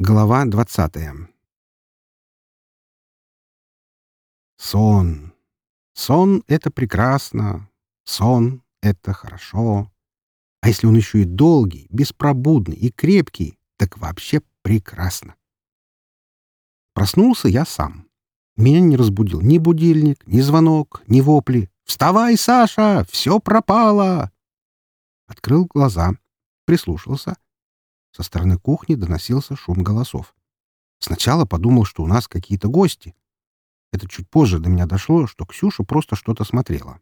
Глава двадцатая Сон. Сон — это прекрасно. Сон — это хорошо. А если он еще и долгий, беспробудный и крепкий, так вообще прекрасно. Проснулся я сам. Меня не разбудил ни будильник, ни звонок, ни вопли. «Вставай, Саша! Все пропало!» Открыл глаза, прислушался. Со стороны кухни доносился шум голосов. Сначала подумал, что у нас какие-то гости. Это чуть позже до меня дошло, что Ксюша просто что-то смотрела.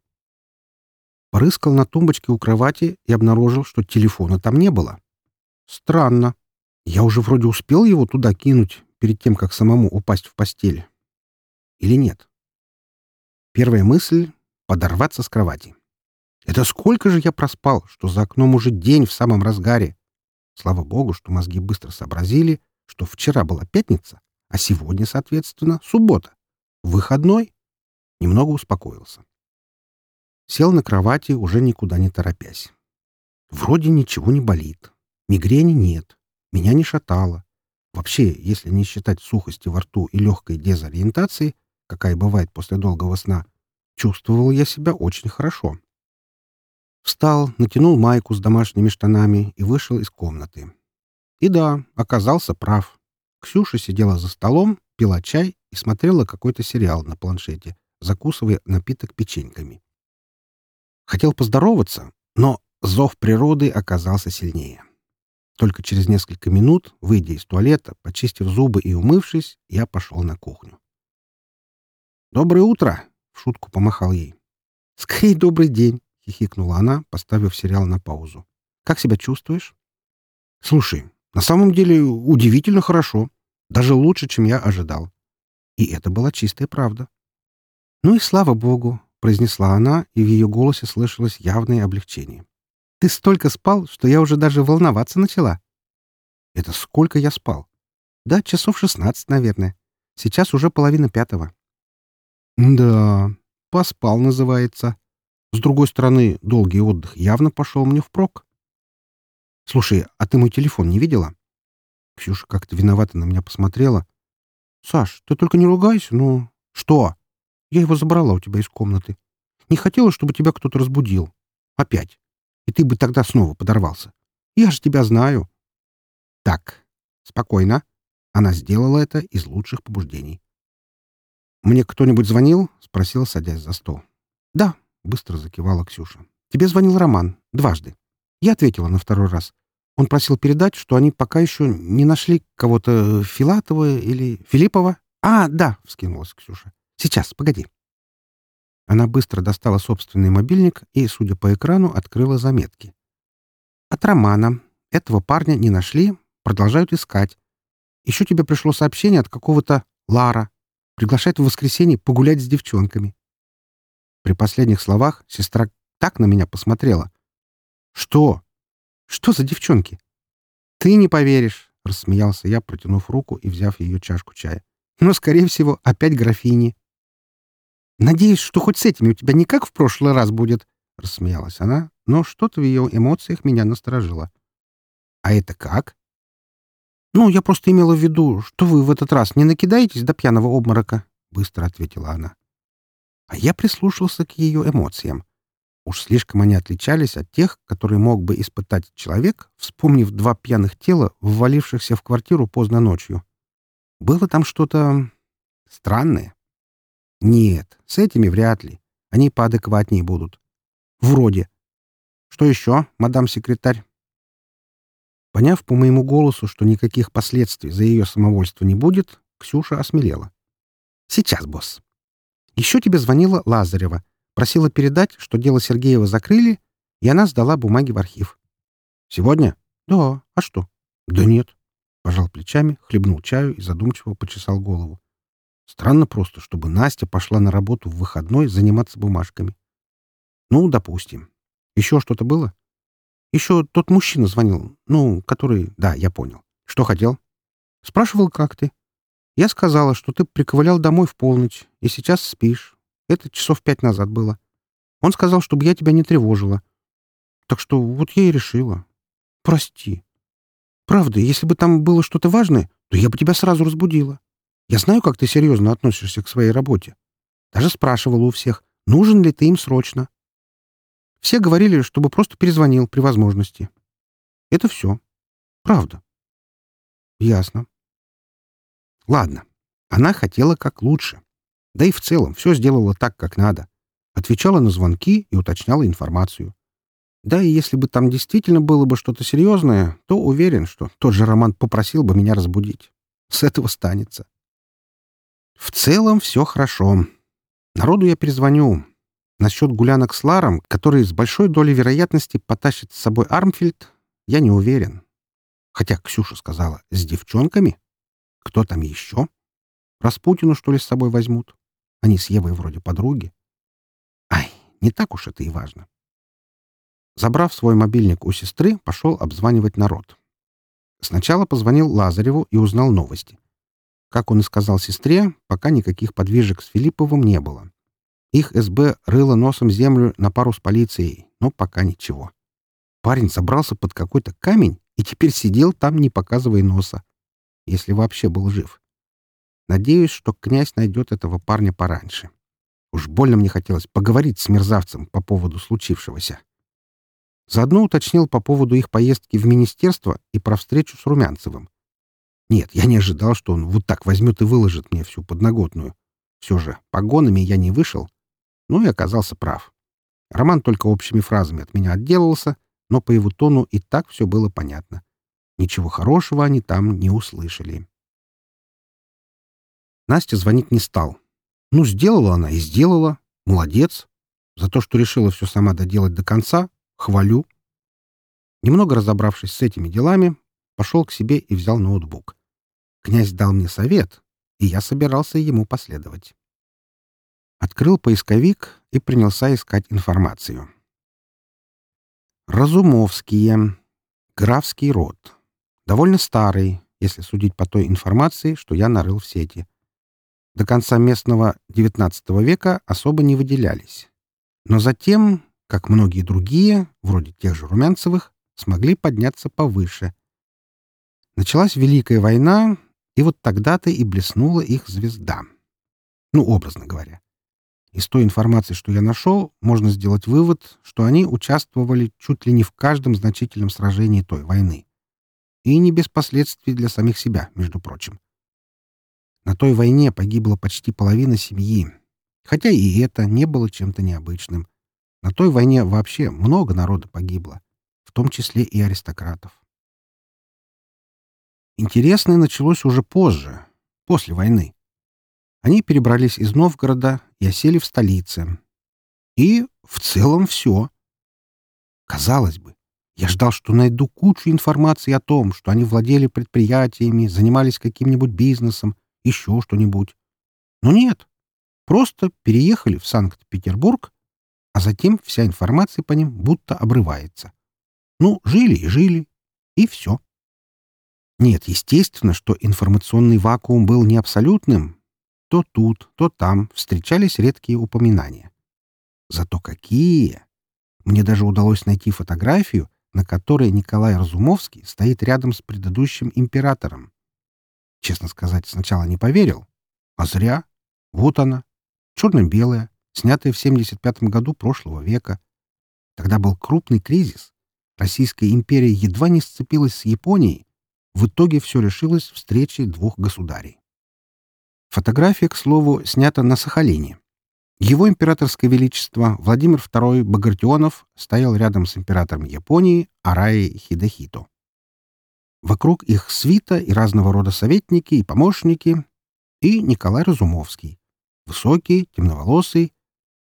Порыскал на тумбочке у кровати и обнаружил, что телефона там не было. Странно. Я уже вроде успел его туда кинуть перед тем, как самому упасть в постель. Или нет? Первая мысль — подорваться с кровати. Это сколько же я проспал, что за окном уже день в самом разгаре. Слава богу, что мозги быстро сообразили, что вчера была пятница, а сегодня, соответственно, суббота. Выходной. Немного успокоился. Сел на кровати, уже никуда не торопясь. Вроде ничего не болит. Мигрени нет. Меня не шатало. Вообще, если не считать сухости во рту и легкой дезориентации, какая бывает после долгого сна, чувствовал я себя очень хорошо. Встал, натянул майку с домашними штанами и вышел из комнаты. И да, оказался прав. Ксюша сидела за столом, пила чай и смотрела какой-то сериал на планшете, закусывая напиток печеньками. Хотел поздороваться, но зов природы оказался сильнее. Только через несколько минут, выйдя из туалета, почистив зубы и умывшись, я пошел на кухню. «Доброе утро!» — в шутку помахал ей. «Скорей добрый день!» — хихикнула она, поставив сериал на паузу. «Как себя чувствуешь?» «Слушай, на самом деле удивительно хорошо. Даже лучше, чем я ожидал». И это была чистая правда. «Ну и слава богу!» — произнесла она, и в ее голосе слышалось явное облегчение. «Ты столько спал, что я уже даже волноваться начала». «Это сколько я спал?» «Да, часов шестнадцать, наверное. Сейчас уже половина пятого». «Да, поспал, называется», с другой стороны, долгий отдых явно пошел мне впрок. «Слушай, а ты мой телефон не видела?» Ксюша как-то виновато на меня посмотрела. «Саш, ты только не ругайся, ну...» «Что?» «Я его забрала у тебя из комнаты. Не хотела, чтобы тебя кто-то разбудил. Опять. И ты бы тогда снова подорвался. Я же тебя знаю». «Так, спокойно». Она сделала это из лучших побуждений. «Мне кто-нибудь звонил?» — спросила, садясь за стол. «Да, — быстро закивала Ксюша. «Тебе звонил Роман. Дважды. Я ответила на второй раз. Он просил передать, что они пока еще не нашли кого-то Филатова или Филиппова. А, да, — вскинулась Ксюша. Сейчас, погоди. Она быстро достала собственный мобильник и, судя по экрану, открыла заметки. От Романа. Этого парня не нашли, продолжают искать. Еще тебе пришло сообщение от какого-то Лара. Приглашает в воскресенье погулять с девчонками. При последних словах сестра так на меня посмотрела. «Что? Что за девчонки?» «Ты не поверишь», — рассмеялся я, протянув руку и взяв ее чашку чая. «Но, скорее всего, опять графини». «Надеюсь, что хоть с этими у тебя не как в прошлый раз будет», — рассмеялась она, но что-то в ее эмоциях меня насторожило. «А это как?» «Ну, я просто имела в виду, что вы в этот раз не накидаетесь до пьяного обморока», — быстро ответила она. А я прислушался к ее эмоциям. Уж слишком они отличались от тех, которые мог бы испытать человек, вспомнив два пьяных тела, ввалившихся в квартиру поздно ночью. Было там что-то странное. Нет, с этими вряд ли. Они поадекватнее будут. Вроде. Что еще, мадам секретарь? Поняв по моему голосу, что никаких последствий за ее самовольство не будет, Ксюша осмелела. «Сейчас, босс». Еще тебе звонила Лазарева. Просила передать, что дело Сергеева закрыли, и она сдала бумаги в архив. «Сегодня?» «Да. А что?» «Да нет». Пожал плечами, хлебнул чаю и задумчиво почесал голову. Странно просто, чтобы Настя пошла на работу в выходной заниматься бумажками. Ну, допустим. Еще что-то было? Еще тот мужчина звонил, ну, который... Да, я понял. Что хотел? Спрашивал, как ты. Я сказала, что ты приковылял домой в полночь, и сейчас спишь. Это часов пять назад было. Он сказал, чтобы я тебя не тревожила. Так что вот я и решила. Прости. Правда, если бы там было что-то важное, то я бы тебя сразу разбудила. Я знаю, как ты серьезно относишься к своей работе. Даже спрашивала у всех, нужен ли ты им срочно. Все говорили, чтобы просто перезвонил при возможности. Это все. Правда. Ясно. Ладно. Она хотела как лучше. Да и в целом все сделала так, как надо. Отвечала на звонки и уточняла информацию. Да и если бы там действительно было бы что-то серьезное, то уверен, что тот же Роман попросил бы меня разбудить. С этого станется. В целом все хорошо. Народу я перезвоню. Насчет гулянок с Ларом, который с большой долей вероятности потащит с собой Армфильд, я не уверен. Хотя Ксюша сказала, с девчонками? Кто там еще? Распутину, что ли, с собой возьмут? Они с Евой вроде подруги. Ай, не так уж это и важно. Забрав свой мобильник у сестры, пошел обзванивать народ. Сначала позвонил Лазареву и узнал новости. Как он и сказал сестре, пока никаких подвижек с Филипповым не было. Их СБ рыло носом землю на пару с полицией, но пока ничего. Парень забрался под какой-то камень и теперь сидел там, не показывая носа. Если вообще был жив. Надеюсь, что князь найдет этого парня пораньше. Уж больно мне хотелось поговорить с мерзавцем по поводу случившегося. Заодно уточнил по поводу их поездки в министерство и про встречу с Румянцевым. Нет, я не ожидал, что он вот так возьмет и выложит мне всю подноготную. Все же погонами я не вышел, ну и оказался прав. Роман только общими фразами от меня отделался, но по его тону и так все было понятно. Ничего хорошего они там не услышали. Настя звонить не стал. Ну, сделала она и сделала. Молодец. За то, что решила все сама доделать до конца, Хвалю. Немного разобравшись с этими делами, пошел к себе и взял ноутбук. Князь дал мне совет, и я собирался ему последовать. Открыл поисковик и принялся искать информацию. Разумовские. Графский род. Довольно старый, если судить по той информации, что я нарыл в сети. До конца местного XIX века особо не выделялись. Но затем как многие другие, вроде тех же Румянцевых, смогли подняться повыше. Началась Великая война, и вот тогда-то и блеснула их звезда. Ну, образно говоря. Из той информации, что я нашел, можно сделать вывод, что они участвовали чуть ли не в каждом значительном сражении той войны. И не без последствий для самих себя, между прочим. На той войне погибла почти половина семьи, хотя и это не было чем-то необычным. На той войне вообще много народа погибло, в том числе и аристократов. Интересное началось уже позже, после войны. Они перебрались из Новгорода и осели в столице. И в целом все. Казалось бы, я ждал, что найду кучу информации о том, что они владели предприятиями, занимались каким-нибудь бизнесом, еще что-нибудь. Но нет. Просто переехали в Санкт-Петербург а затем вся информация по ним будто обрывается. Ну, жили и жили, и все. Нет, естественно, что информационный вакуум был не абсолютным. То тут, то там встречались редкие упоминания. Зато какие! Мне даже удалось найти фотографию, на которой Николай Разумовский стоит рядом с предыдущим императором. Честно сказать, сначала не поверил. А зря. Вот она, черно-белая, снятая в 75 году прошлого века. Тогда был крупный кризис. Российская империя едва не сцепилась с Японией. В итоге все решилось встречей двух государей. Фотография, к слову, снята на Сахалине. Его императорское величество Владимир II Багратионов стоял рядом с императором Японии Араи Хидехито. Вокруг их свита и разного рода советники и помощники, и Николай Разумовский, высокий, темноволосый,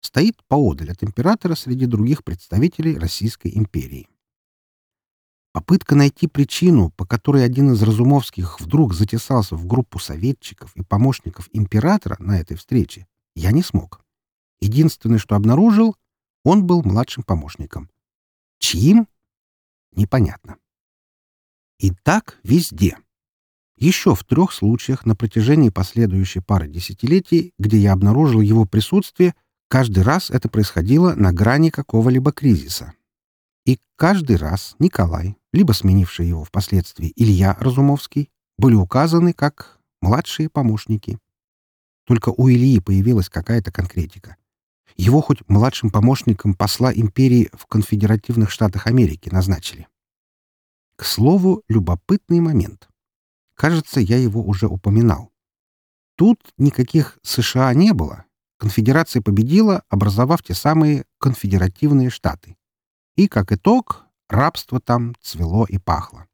стоит поодаль от императора среди других представителей Российской империи. Попытка найти причину, по которой один из Разумовских вдруг затесался в группу советчиков и помощников императора на этой встрече, я не смог. Единственное, что обнаружил, он был младшим помощником. Чьим? Непонятно. И так везде. Еще в трех случаях на протяжении последующей пары десятилетий, где я обнаружил его присутствие, Каждый раз это происходило на грани какого-либо кризиса. И каждый раз Николай, либо сменивший его впоследствии Илья Разумовский, были указаны как младшие помощники. Только у Ильи появилась какая-то конкретика. Его хоть младшим помощником посла империи в конфедеративных штатах Америки назначили. К слову, любопытный момент. Кажется, я его уже упоминал. Тут никаких США не было. Конфедерация победила, образовав те самые конфедеративные штаты. И, как итог, рабство там цвело и пахло.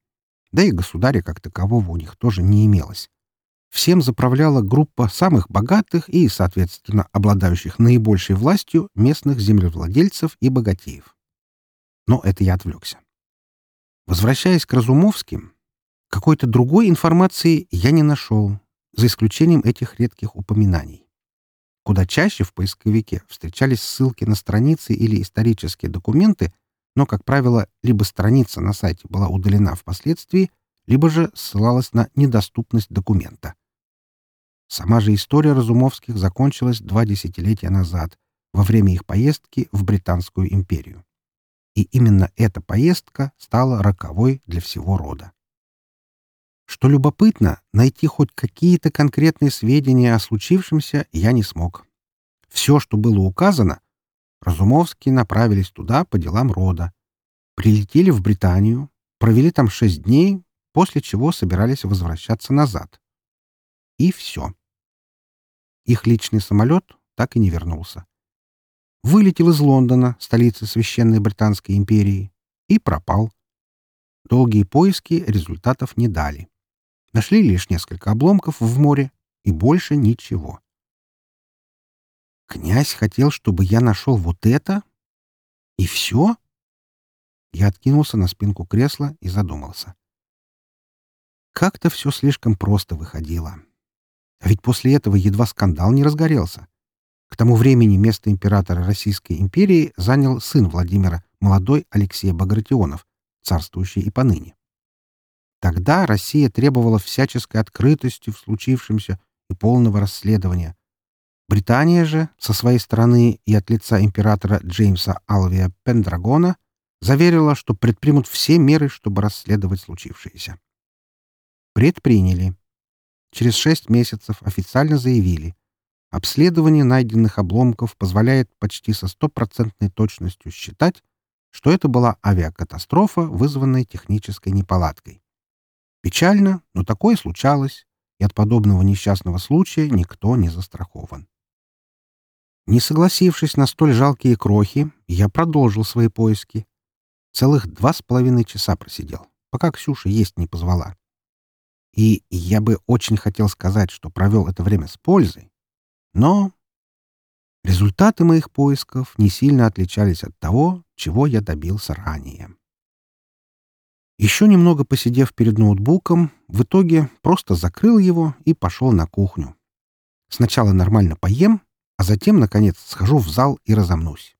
Да и государя как такового у них тоже не имелось. Всем заправляла группа самых богатых и, соответственно, обладающих наибольшей властью местных землевладельцев и богатеев. Но это я отвлекся. Возвращаясь к Разумовским, какой-то другой информации я не нашел, за исключением этих редких упоминаний. Куда чаще в поисковике встречались ссылки на страницы или исторические документы, но, как правило, либо страница на сайте была удалена впоследствии, либо же ссылалась на недоступность документа. Сама же история Разумовских закончилась два десятилетия назад, во время их поездки в Британскую империю. И именно эта поездка стала роковой для всего рода. Что любопытно, найти хоть какие-то конкретные сведения о случившемся я не смог. Все, что было указано, Разумовские направились туда по делам рода. Прилетели в Британию, провели там шесть дней, после чего собирались возвращаться назад. И все. Их личный самолет так и не вернулся. Вылетел из Лондона, столицы Священной Британской империи, и пропал. Долгие поиски результатов не дали. Нашли лишь несколько обломков в море и больше ничего. Князь хотел, чтобы я нашел вот это? И все? Я откинулся на спинку кресла и задумался. Как-то все слишком просто выходило. А ведь после этого едва скандал не разгорелся. К тому времени место императора Российской империи занял сын Владимира, молодой Алексей Багратионов, царствующий и поныне. Тогда Россия требовала всяческой открытости в случившемся и полного расследования. Британия же, со своей стороны и от лица императора Джеймса Алвия Пендрагона, заверила, что предпримут все меры, чтобы расследовать случившееся. Предприняли. Через шесть месяцев официально заявили, обследование найденных обломков позволяет почти со стопроцентной точностью считать, что это была авиакатастрофа, вызванная технической неполадкой. Печально, но такое случалось, и от подобного несчастного случая никто не застрахован. Не согласившись на столь жалкие крохи, я продолжил свои поиски. Целых два с половиной часа просидел, пока Ксюша есть не позвала. И я бы очень хотел сказать, что провел это время с пользой, но результаты моих поисков не сильно отличались от того, чего я добился ранее. Еще немного посидев перед ноутбуком, в итоге просто закрыл его и пошел на кухню. Сначала нормально поем, а затем, наконец, схожу в зал и разомнусь.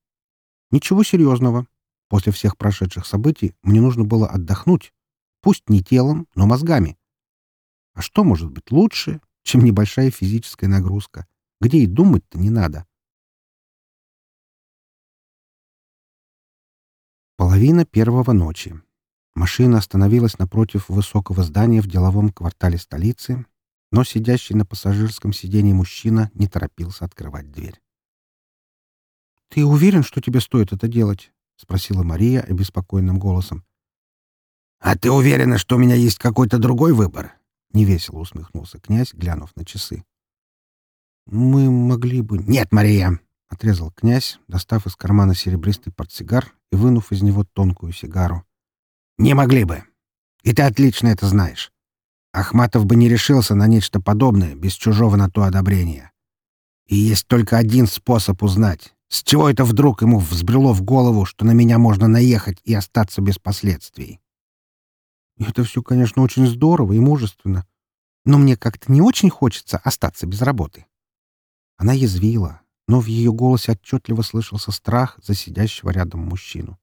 Ничего серьезного. После всех прошедших событий мне нужно было отдохнуть. Пусть не телом, но мозгами. А что может быть лучше, чем небольшая физическая нагрузка, где и думать-то не надо? Половина первого ночи. Машина остановилась напротив высокого здания в деловом квартале столицы, но сидящий на пассажирском сиденье мужчина не торопился открывать дверь. «Ты уверен, что тебе стоит это делать?» — спросила Мария обеспокоенным голосом. «А ты уверена, что у меня есть какой-то другой выбор?» — невесело усмехнулся князь, глянув на часы. «Мы могли бы...» «Нет, Мария!» — отрезал князь, достав из кармана серебристый портсигар и вынув из него тонкую сигару. Не могли бы. И ты отлично это знаешь. Ахматов бы не решился на нечто подобное без чужого на то одобрения. И есть только один способ узнать, с чего это вдруг ему взбрело в голову, что на меня можно наехать и остаться без последствий. Это все, конечно, очень здорово и мужественно, но мне как-то не очень хочется остаться без работы. Она язвила, но в ее голосе отчетливо слышался страх за сидящего рядом мужчину.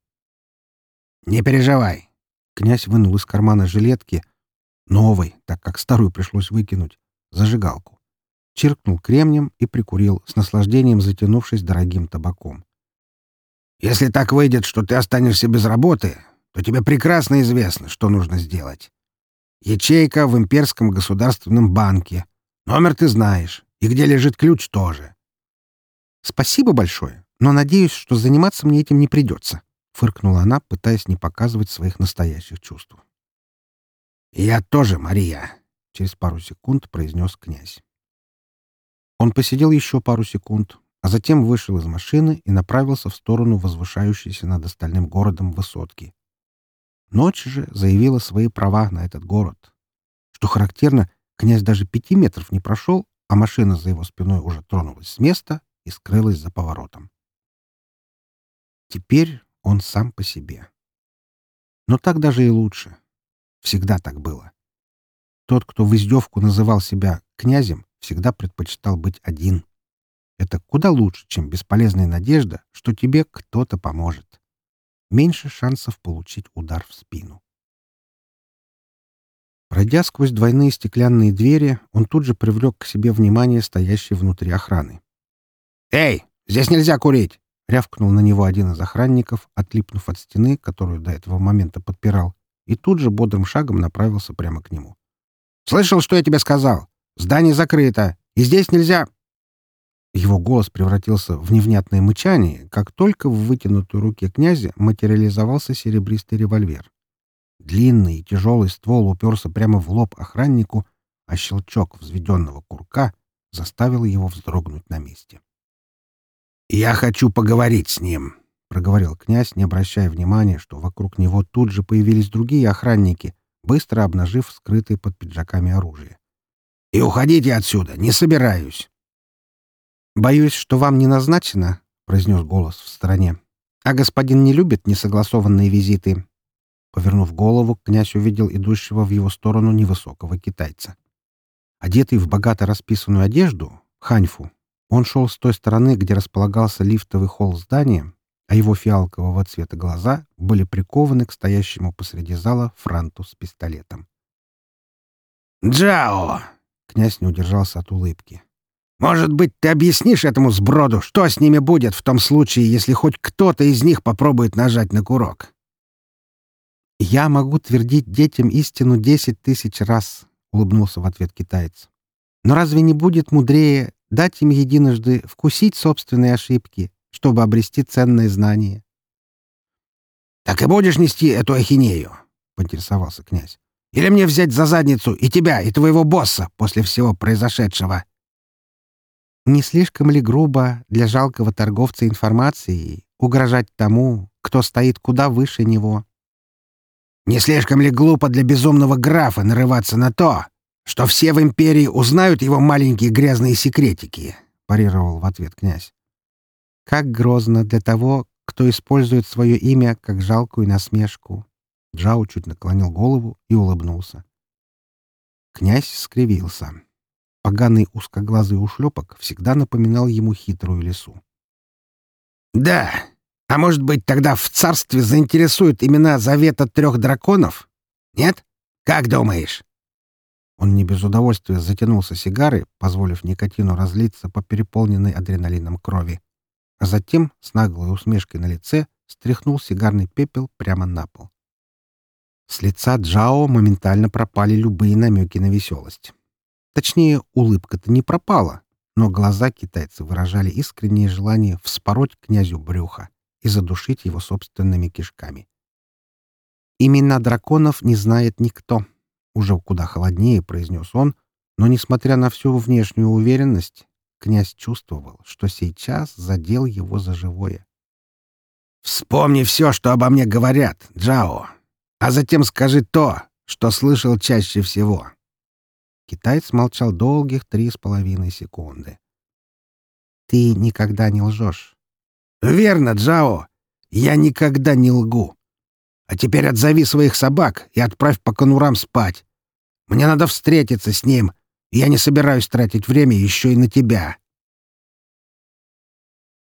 «Не переживай, Князь вынул из кармана жилетки, новой, так как старую пришлось выкинуть, зажигалку. Чиркнул кремнем и прикурил, с наслаждением затянувшись дорогим табаком. «Если так выйдет, что ты останешься без работы, то тебе прекрасно известно, что нужно сделать. Ячейка в имперском государственном банке. Номер ты знаешь. И где лежит ключ тоже. Спасибо большое, но надеюсь, что заниматься мне этим не придется, — фыркнула она, пытаясь не показывать своих настоящих чувств. «Я тоже, Мария», — через пару секунд произнес князь. Он посидел еще пару секунд, а затем вышел из машины и направился в сторону возвышающейся над остальным городом высотки. Ночь же заявила свои права на этот город. Что характерно, князь даже пяти метров не прошел, а машина за его спиной уже тронулась с места и скрылась за поворотом. Теперь он сам по себе. Но так даже и лучше. Всегда так было. Тот, кто в издевку называл себя князем, всегда предпочитал быть один. Это куда лучше, чем бесполезная надежда, что тебе кто-то поможет. Меньше шансов получить удар в спину. Пройдя сквозь двойные стеклянные двери, он тут же привлек к себе внимание стоящей внутри охраны. «Эй, здесь нельзя курить!» — рявкнул на него один из охранников, отлипнув от стены, которую до этого момента подпирал, и тут же бодрым шагом направился прямо к нему. «Слышал, что я тебе сказал? Здание закрыто, и здесь нельзя...» Его голос превратился в невнятное мычание, как только в вытянутой руке князя материализовался серебристый револьвер. Длинный и тяжелый ствол уперся прямо в лоб охраннику, а щелчок взведенного курка заставил его вздрогнуть на месте. «Я хочу поговорить с ним», — проговорил князь, не обращая внимания, что вокруг него тут же появились другие охранники, быстро обнажив скрытые под пиджаками оружие. «И уходите отсюда, не собираюсь». «Боюсь, что вам не назначено», — произнес голос в стороне. «А господин не любит несогласованные визиты». Повернув голову, князь увидел идущего в его сторону невысокого китайца. Одетый в богато расписанную одежду, ханьфу, он шел с той стороны, где располагался лифтовый холл здания, а его фиалкового цвета глаза были прикованы к стоящему посреди зала франту с пистолетом. «Джао!» — князь не удержался от улыбки. Может быть, ты объяснишь этому сброду, что с ними будет в том случае, если хоть кто-то из них попробует нажать на курок?» «Я могу твердить детям истину десять тысяч раз», — улыбнулся в ответ китаец. «Но разве не будет мудрее дать им единожды вкусить собственные ошибки, чтобы обрести ценное знание?» «Так и будешь нести эту ахинею?» — поинтересовался князь. «Или мне взять за задницу и тебя, и твоего босса после всего произошедшего?» Не слишком ли грубо для жалкого торговца информацией угрожать тому, кто стоит куда выше него? Не слишком ли глупо для безумного графа нарываться на то, что все в империи узнают его маленькие грязные секретики? парировал в ответ князь. Как грозно для того, кто использует свое имя как жалкую насмешку. Джао чуть наклонил голову и улыбнулся. Князь скривился. Поганый узкоглазый ушлепок всегда напоминал ему хитрую лису. «Да, а может быть, тогда в царстве заинтересуют имена Завета Трех Драконов? Нет? Как думаешь?» Он не без удовольствия затянулся сигарой, позволив никотину разлиться по переполненной адреналином крови, а затем, с наглой усмешкой на лице, стряхнул сигарный пепел прямо на пол. С лица Джао моментально пропали любые намеки на веселость. Точнее, улыбка-то не пропала, но глаза китайца выражали искреннее желание вспороть князю брюха и задушить его собственными кишками. «Имена драконов не знает никто», — уже куда холоднее произнес он, но, несмотря на всю внешнюю уверенность, князь чувствовал, что сейчас задел его за живое. «Вспомни все, что обо мне говорят, Джао, а затем скажи то, что слышал чаще всего. Китаец молчал долгих три с половиной секунды. «Ты никогда не лжешь». «Верно, Джао. Я никогда не лгу. А теперь отзови своих собак и отправь по конурам спать. Мне надо встретиться с ним, и я не собираюсь тратить время еще и на тебя».